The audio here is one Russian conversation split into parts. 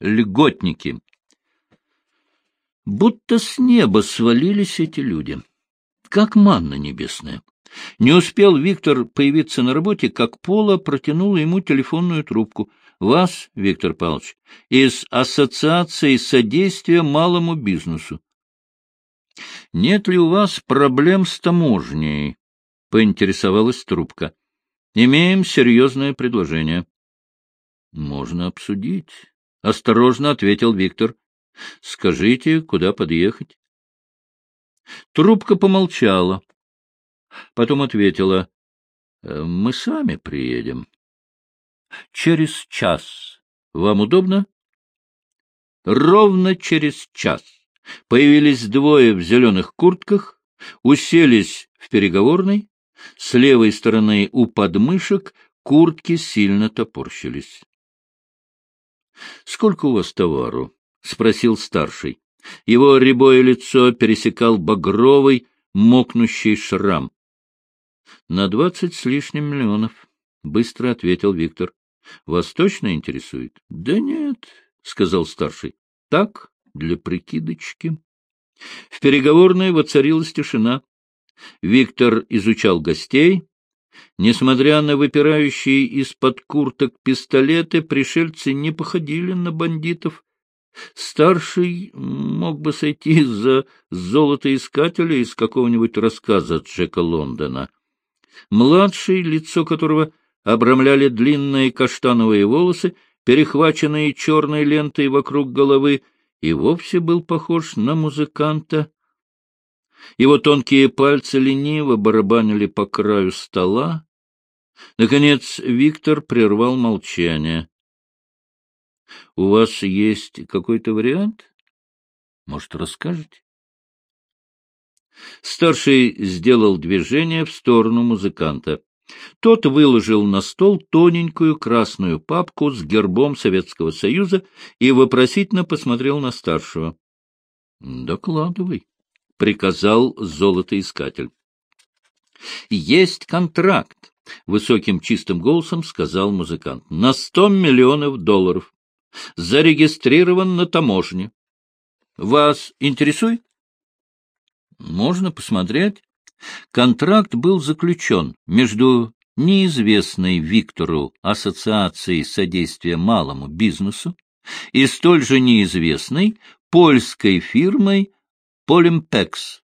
льготники. Будто с неба свалились эти люди, как манна небесная. Не успел Виктор появиться на работе, как Пола протянула ему телефонную трубку. «Вас, Виктор Павлович, из Ассоциации содействия малому бизнесу. Нет ли у вас проблем с таможней?» — поинтересовалась трубка. «Имеем серьезное предложение». «Можно обсудить», — осторожно ответил Виктор. «Скажите, куда подъехать?» Трубка помолчала. Потом ответила. «Э, — Мы сами приедем. — Через час. Вам удобно? Ровно через час появились двое в зеленых куртках, уселись в переговорной, с левой стороны у подмышек куртки сильно топорщились. — Сколько у вас товару? — спросил старший. Его рябое лицо пересекал багровый, мокнущий шрам. — На двадцать с лишним миллионов, — быстро ответил Виктор. — Вас точно интересует? — Да нет, — сказал старший. — Так, для прикидочки. В переговорной воцарилась тишина. Виктор изучал гостей. Несмотря на выпирающие из-под курток пистолеты, пришельцы не походили на бандитов. Старший мог бы сойти за золотоискателя из какого-нибудь рассказа Джека Лондона. Младший, лицо которого обрамляли длинные каштановые волосы, перехваченные черной лентой вокруг головы, и вовсе был похож на музыканта. Его тонкие пальцы лениво барабанили по краю стола. Наконец Виктор прервал молчание. — У вас есть какой-то вариант? Может, расскажете? Старший сделал движение в сторону музыканта. Тот выложил на стол тоненькую красную папку с гербом Советского Союза и вопросительно посмотрел на старшего. — Докладывай, — приказал золотоискатель. — Есть контракт, — высоким чистым голосом сказал музыкант, — на сто миллионов долларов. Зарегистрирован на таможне. Вас интересует? Можно посмотреть. Контракт был заключен между неизвестной Виктору Ассоциацией содействия малому бизнесу и столь же неизвестной польской фирмой Полимпекс,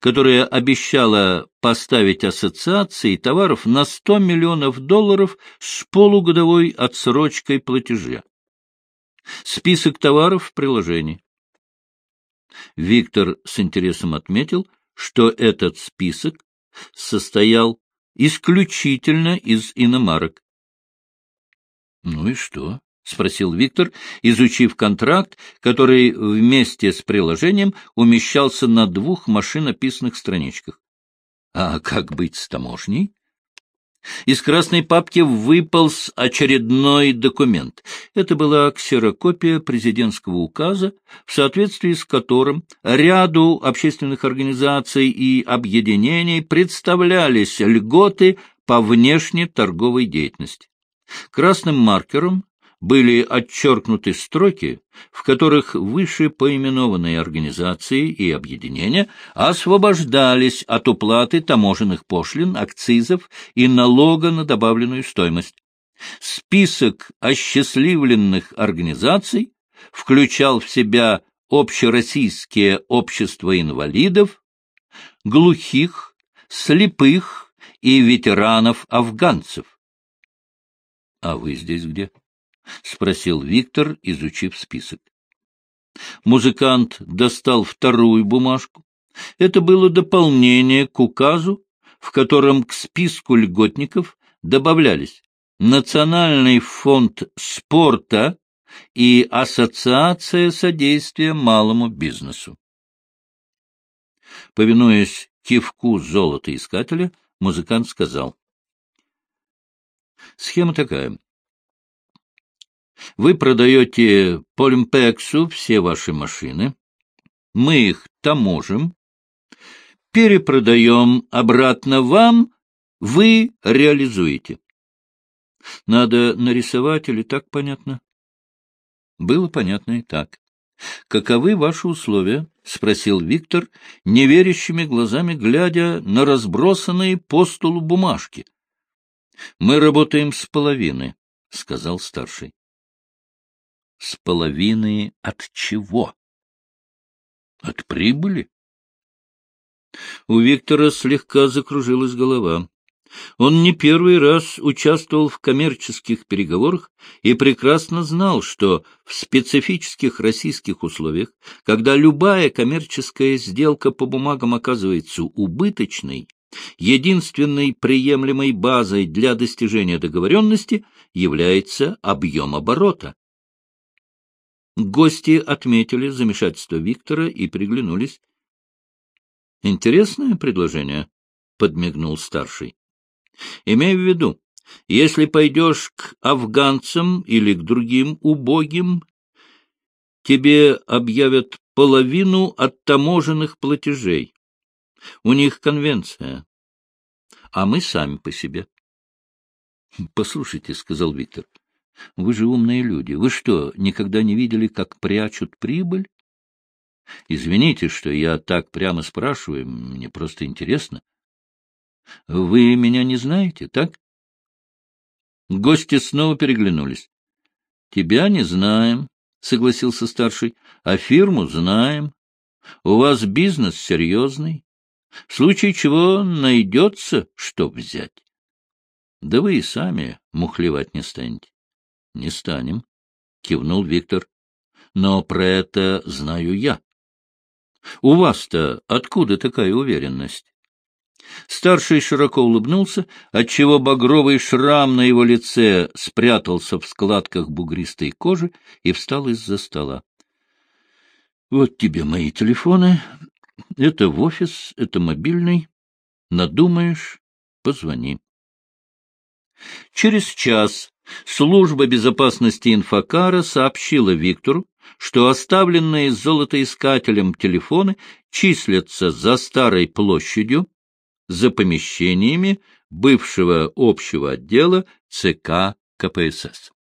которая обещала поставить ассоциации товаров на 100 миллионов долларов с полугодовой отсрочкой платежа. Список товаров в приложении. Виктор с интересом отметил, что этот список состоял исключительно из иномарок. — Ну и что? — спросил Виктор, изучив контракт, который вместе с приложением умещался на двух машинописных страничках. — А как быть с таможней? Из красной папки выполз очередной документ. Это была ксерокопия президентского указа, в соответствии с которым ряду общественных организаций и объединений представлялись льготы по внешней торговой деятельности. Красным маркером были отчеркнуты строки, в которых выше поименованные организации и объединения освобождались от уплаты таможенных пошлин, акцизов и налога на добавленную стоимость. Список осчастливленных организаций включал в себя общероссийские общества инвалидов, глухих, слепых и ветеранов-афганцев. — А вы здесь где? — спросил Виктор, изучив список. Музыкант достал вторую бумажку. Это было дополнение к указу, в котором к списку льготников добавлялись Национальный фонд спорта и Ассоциация содействия малому бизнесу. Повинуясь кивку золотоискателя, музыкант сказал. Схема такая. Вы продаете Полимпексу все ваши машины, мы их таможим, перепродаем обратно вам, вы реализуете. Надо нарисовать или так понятно? было понятно и так. — Каковы ваши условия? — спросил Виктор, неверящими глазами глядя на разбросанные по столу бумажки. — Мы работаем с половины, — сказал старший. — С половины от чего? — От прибыли. У Виктора слегка закружилась голова. Он не первый раз участвовал в коммерческих переговорах и прекрасно знал, что в специфических российских условиях, когда любая коммерческая сделка по бумагам оказывается убыточной, единственной приемлемой базой для достижения договоренности является объем оборота. Гости отметили замешательство Виктора и приглянулись. — Интересное предложение, — подмигнул старший. Имей в виду, если пойдешь к афганцам или к другим убогим, тебе объявят половину от таможенных платежей. У них конвенция, а мы сами по себе. — Послушайте, — сказал Виктор, — вы же умные люди. Вы что, никогда не видели, как прячут прибыль? Извините, что я так прямо спрашиваю, мне просто интересно. — Вы меня не знаете, так? Гости снова переглянулись. — Тебя не знаем, — согласился старший, — а фирму знаем. У вас бизнес серьезный. В случае чего найдется, что взять. Да вы и сами мухлевать не станете. — Не станем, — кивнул Виктор. — Но про это знаю я. У вас-то откуда такая уверенность? Старший широко улыбнулся, отчего багровый шрам на его лице спрятался в складках бугристой кожи и встал из-за стола. — Вот тебе мои телефоны. Это в офис, это мобильный. Надумаешь — позвони. Через час служба безопасности инфокара сообщила Виктору, что оставленные золотоискателем телефоны числятся за старой площадью, за помещениями бывшего общего отдела ЦК КПСС.